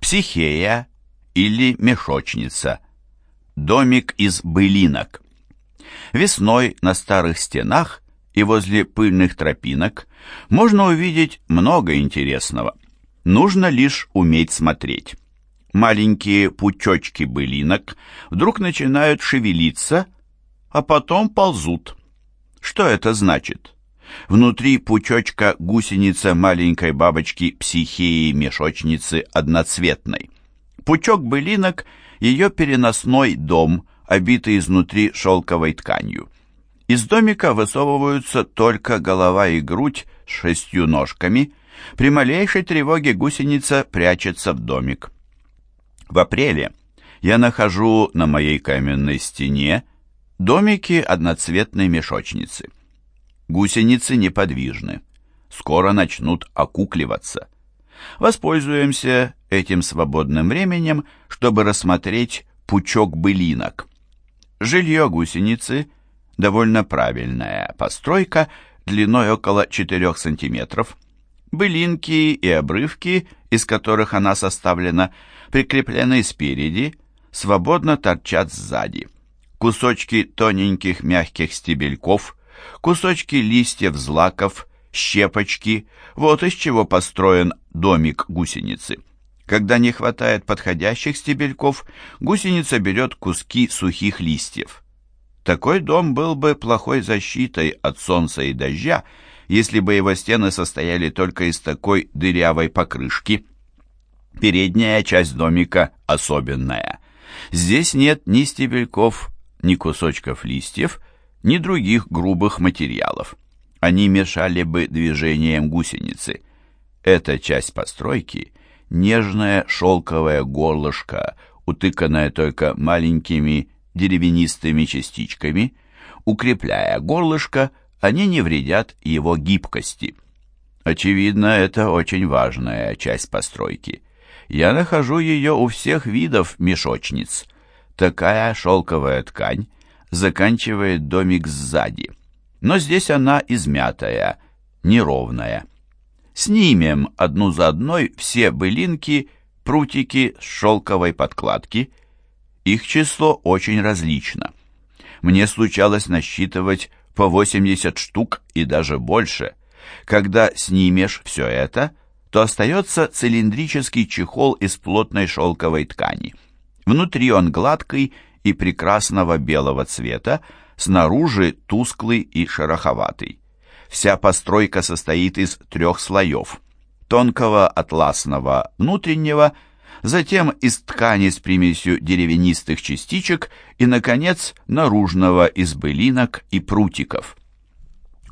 Психея или мешочница. Домик из былинок. Весной на старых стенах и возле пыльных тропинок можно увидеть много интересного. Нужно лишь уметь смотреть. Маленькие пучочки былинок вдруг начинают шевелиться, а потом ползут. Что это значит? Внутри пучочка гусеница маленькой бабочки психеи-мешочницы одноцветной. Пучок былинок – ее переносной дом, обитый изнутри шелковой тканью. Из домика высовываются только голова и грудь с шестью ножками. При малейшей тревоге гусеница прячется в домик. В апреле я нахожу на моей каменной стене домики одноцветной мешочницы. Гусеницы неподвижны. Скоро начнут окукливаться. Воспользуемся этим свободным временем, чтобы рассмотреть пучок былинок. Жилье гусеницы – довольно правильная постройка длиной около 4 сантиметров. Былинки и обрывки, из которых она составлена, прикреплены спереди, свободно торчат сзади. Кусочки тоненьких мягких стебельков, кусочки листьев злаков, щепочки – вот из чего построен домик гусеницы. Когда не хватает подходящих стебельков, гусеница берет куски сухих листьев. Такой дом был бы плохой защитой от солнца и дождя, если бы его стены состояли только из такой дырявой покрышки. Передняя часть домика особенная. Здесь нет ни стебельков, ни кусочков листьев, ни других грубых материалов. Они мешали бы движениям гусеницы. Эта часть постройки — нежное шелковое горлышко, утыканное только маленькими деревянистыми частичками. Укрепляя горлышко, они не вредят его гибкости. Очевидно, это очень важная часть постройки. Я нахожу ее у всех видов мешочниц. Такая шелковая ткань заканчивает домик сзади. Но здесь она измятая, неровная. Снимем одну за одной все былинки, прутики с шелковой подкладки. Их число очень различно. Мне случалось насчитывать по 80 штук и даже больше. Когда снимешь все это, то остается цилиндрический чехол из плотной шелковой ткани. Внутри он гладкий и прекрасного белого цвета, снаружи тусклый и шероховатый. Вся постройка состоит из трех слоев. Тонкого атласного внутреннего, затем из ткани с примесью деревянистых частичек и, наконец, наружного из былинок и прутиков.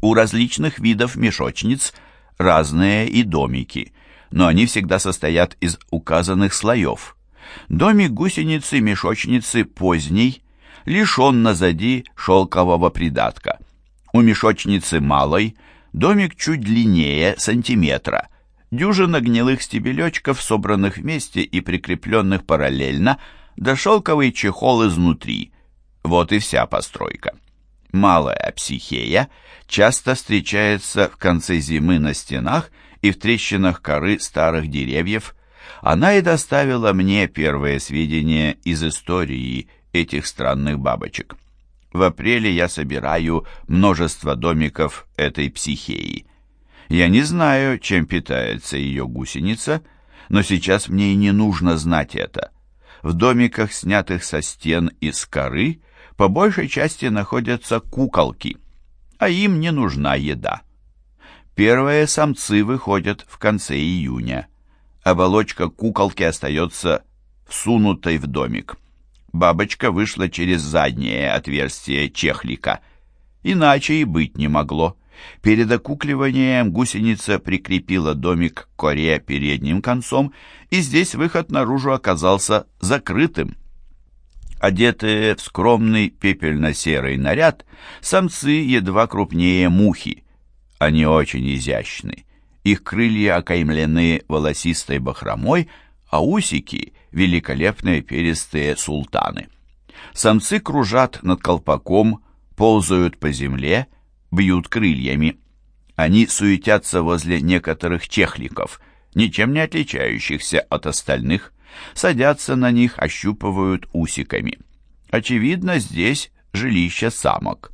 У различных видов мешочниц разные и домики, но они всегда состоят из указанных слоев. Домик гусеницы-мешочницы поздний, лишен назади шелкового придатка – у мешочницы малой домик чуть длиннее сантиметра. Дюжина гнилых стебелечков, собранных вместе и прикрепленных параллельно, да шелковый чехол изнутри. Вот и вся постройка. Малая психея часто встречается в конце зимы на стенах и в трещинах коры старых деревьев. Она и доставила мне первые сведения из истории этих странных бабочек. В апреле я собираю множество домиков этой психеи. Я не знаю, чем питается ее гусеница, но сейчас мне и не нужно знать это. В домиках, снятых со стен из коры, по большей части находятся куколки, а им не нужна еда. Первые самцы выходят в конце июня. Оболочка куколки остается всунутой в домик. Бабочка вышла через заднее отверстие чехлика. Иначе и быть не могло. Перед окукливанием гусеница прикрепила домик к коре передним концом, и здесь выход наружу оказался закрытым. Одетые в скромный пепельно-серый наряд, самцы едва крупнее мухи. Они очень изящны. Их крылья окаймлены волосистой бахромой, а усики — великолепные перистые султаны. Самцы кружат над колпаком, ползают по земле, бьют крыльями. Они суетятся возле некоторых чехликов, ничем не отличающихся от остальных, садятся на них, ощупывают усиками. Очевидно, здесь жилище самок.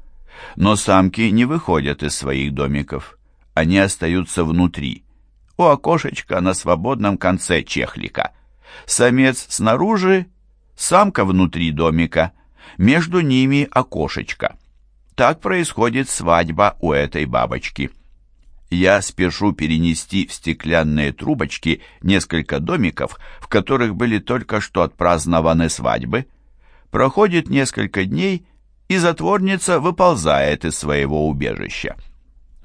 Но самки не выходят из своих домиков. Они остаются внутри, у окошечка на свободном конце чехлика. Самец снаружи, самка внутри домика, между ними окошечко. Так происходит свадьба у этой бабочки. Я спешу перенести в стеклянные трубочки несколько домиков, в которых были только что отпразднованы свадьбы. Проходит несколько дней, и затворница выползает из своего убежища.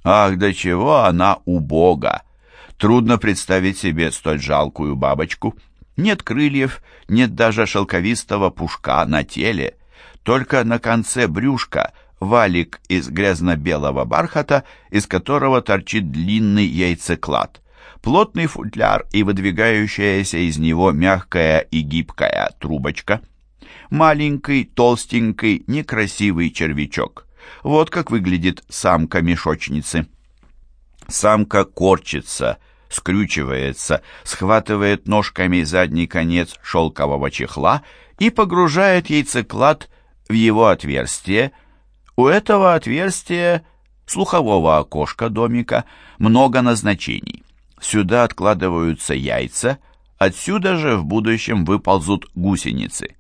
Ах, до чего она убога! Трудно представить себе столь жалкую бабочку. Нет крыльев, нет даже шелковистого пушка на теле. Только на конце брюшка валик из грязно-белого бархата, из которого торчит длинный яйцеклад. Плотный футляр и выдвигающаяся из него мягкая и гибкая трубочка. Маленький, толстенький, некрасивый червячок. Вот как выглядит самка мешочницы. Самка корчится, скрючивается, схватывает ножками задний конец шелкового чехла и погружает яйцеклад в его отверстие. У этого отверстия слухового окошка домика много назначений. Сюда откладываются яйца, отсюда же в будущем выползут гусеницы.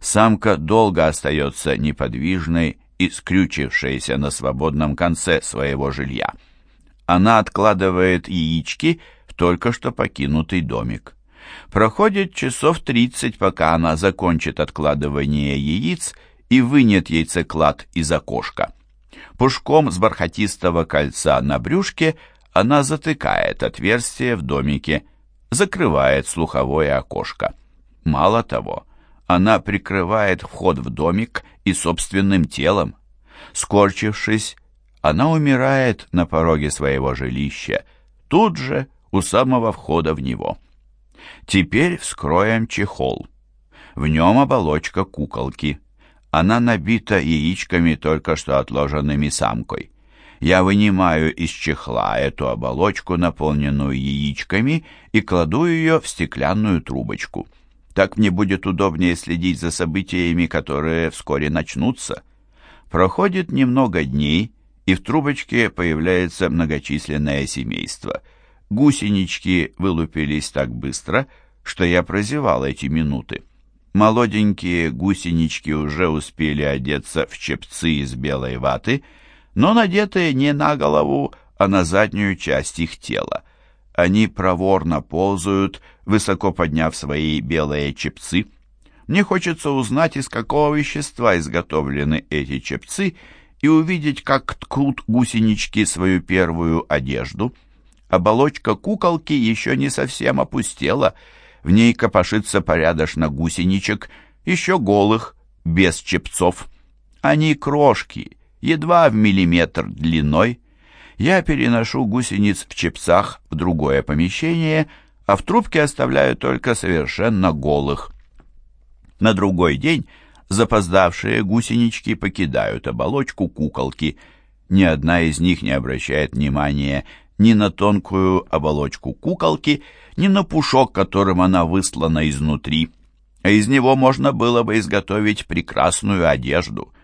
Самка долго остается неподвижной и скрючившейся на свободном конце своего жилья. Она откладывает яички в только что покинутый домик. Проходит часов тридцать, пока она закончит откладывание яиц и вынет яйцеклад из окошка. Пушком с бархатистого кольца на брюшке она затыкает отверстие в домике, закрывает слуховое окошко. Мало того, она прикрывает вход в домик и собственным телом. Скорчившись, она умирает на пороге своего жилища, тут же у самого входа в него. Теперь вскроем чехол. В нем оболочка куколки. Она набита яичками, только что отложенными самкой. Я вынимаю из чехла эту оболочку, наполненную яичками, и кладу ее в стеклянную трубочку. Так мне будет удобнее следить за событиями, которые вскоре начнутся. Проходит немного дней, и в трубочке появляется многочисленное семейство. Гусенички вылупились так быстро, что я прозевал эти минуты. Молоденькие гусенички уже успели одеться в чепцы из белой ваты, но надетые не на голову, а на заднюю часть их тела. Они проворно ползают, высоко подняв свои белые чепцы. Мне хочется узнать, из какого вещества изготовлены эти чепцы, и увидеть, как ткут гусенички свою первую одежду. Оболочка куколки еще не совсем опустела, в ней копошится порядочно гусеничек, еще голых, без чепцов. Они крошки, едва в миллиметр длиной. Я переношу гусениц в чепцах в другое помещение, а в трубке оставляю только совершенно голых. На другой день запоздавшие гусенички покидают оболочку куколки. Ни одна из них не обращает внимания ни на тонкую оболочку куколки, ни на пушок, которым она выслана изнутри. А из него можно было бы изготовить прекрасную одежду.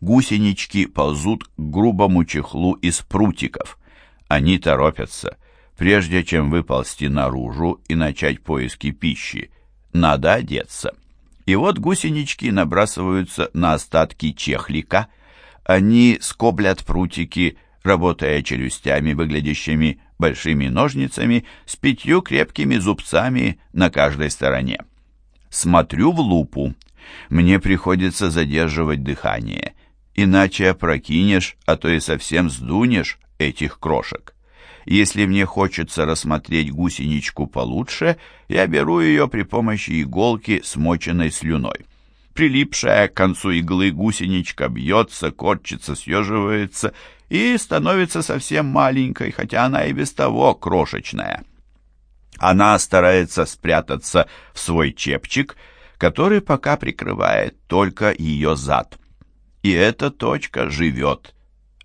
Гусенички ползут к грубому чехлу из прутиков. Они торопятся, прежде чем выползти наружу и начать поиски пищи. Надо одеться. И вот гусенички набрасываются на остатки чехлика. Они скоблят прутики, работая челюстями, выглядящими большими ножницами, с пятью крепкими зубцами на каждой стороне. Смотрю в лупу. Мне приходится задерживать дыхание, иначе опрокинешь, а то и совсем сдунешь этих крошек. Если мне хочется рассмотреть гусеничку получше, я беру ее при помощи иголки, смоченной слюной. Прилипшая к концу иглы гусеничка бьется, корчится, съеживается и становится совсем маленькой, хотя она и без того крошечная. Она старается спрятаться в свой чепчик, который пока прикрывает только ее зад. И эта точка живет.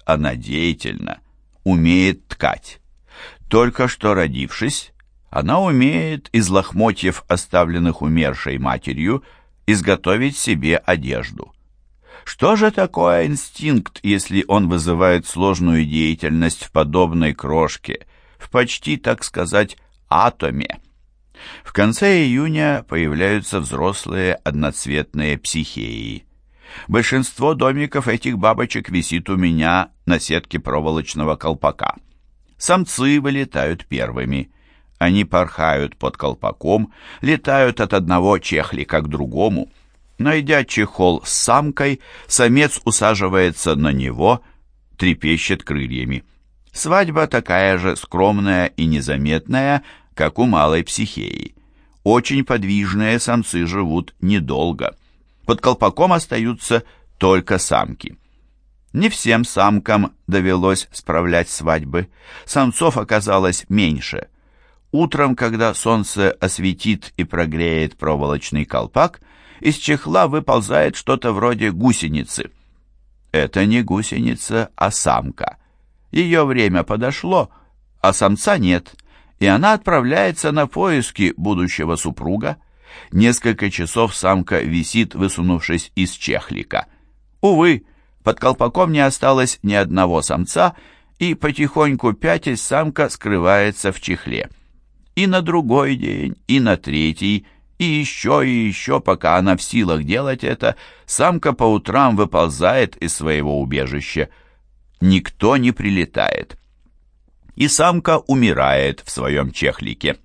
Она деятельна, умеет ткать. Только что родившись, Она умеет из лохмотьев, оставленных умершей матерью, изготовить себе одежду. Что же такое инстинкт, если он вызывает сложную деятельность в подобной крошке, в почти, так сказать, атоме? В конце июня появляются взрослые одноцветные психеи. Большинство домиков этих бабочек висит у меня на сетке проволочного колпака. Самцы вылетают первыми. Они порхают под колпаком, летают от одного чехлика к другому. Найдя чехол с самкой, самец усаживается на него, трепещет крыльями. Свадьба такая же скромная и незаметная, как у малой психеи. Очень подвижные самцы живут недолго. Под колпаком остаются только самки. Не всем самкам довелось справлять свадьбы. Самцов оказалось меньше. Утром, когда солнце осветит и прогреет проволочный колпак, из чехла выползает что-то вроде гусеницы. Это не гусеница, а самка. Ее время подошло, а самца нет и она отправляется на поиски будущего супруга. Несколько часов самка висит, высунувшись из чехлика. Увы, под колпаком не осталось ни одного самца, и потихоньку пятясь самка скрывается в чехле. И на другой день, и на третий, и еще и еще, пока она в силах делать это, самка по утрам выползает из своего убежища. Никто не прилетает и самка умирает в своем чехлике.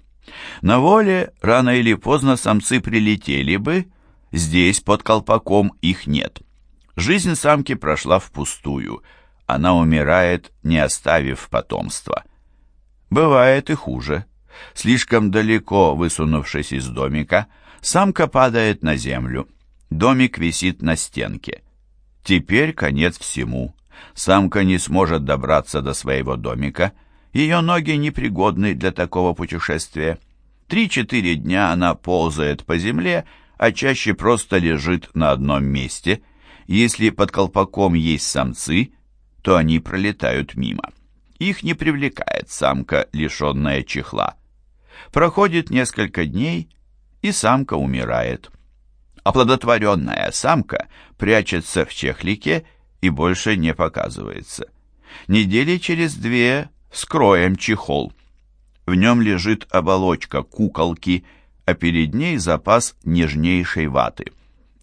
На воле рано или поздно самцы прилетели бы, здесь под колпаком их нет. Жизнь самки прошла впустую, она умирает, не оставив потомства. Бывает и хуже. Слишком далеко высунувшись из домика, самка падает на землю. Домик висит на стенке. Теперь конец всему. Самка не сможет добраться до своего домика, ее ноги непригодны для такого путешествия. Три-четыре дня она ползает по земле, а чаще просто лежит на одном месте. Если под колпаком есть самцы, то они пролетают мимо. Их не привлекает самка, лишенная чехла. Проходит несколько дней, и самка умирает. Оплодотворенная самка прячется в чехлике и больше не показывается. Недели через две скроем чехол. В нем лежит оболочка куколки, а перед ней запас нежнейшей ваты.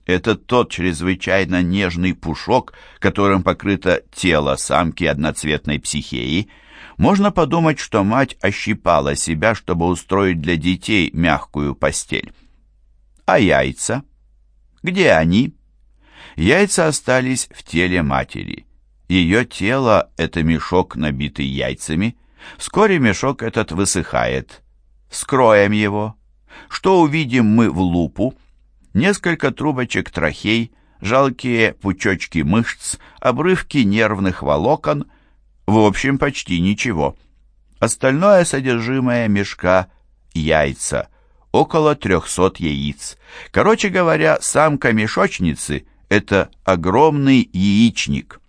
Это тот чрезвычайно нежный пушок, которым покрыто тело самки одноцветной психеи. Можно подумать, что мать ощипала себя, чтобы устроить для детей мягкую постель. А яйца? Где они? Яйца остались в теле матери. Ее тело — это мешок, набитый яйцами. Вскоре мешок этот высыхает. Скроем его. Что увидим мы в лупу? Несколько трубочек трахей, жалкие пучочки мышц, обрывки нервных волокон. В общем, почти ничего. Остальное содержимое мешка — яйца. Около трехсот яиц. Короче говоря, самка мешочницы — это огромный яичник.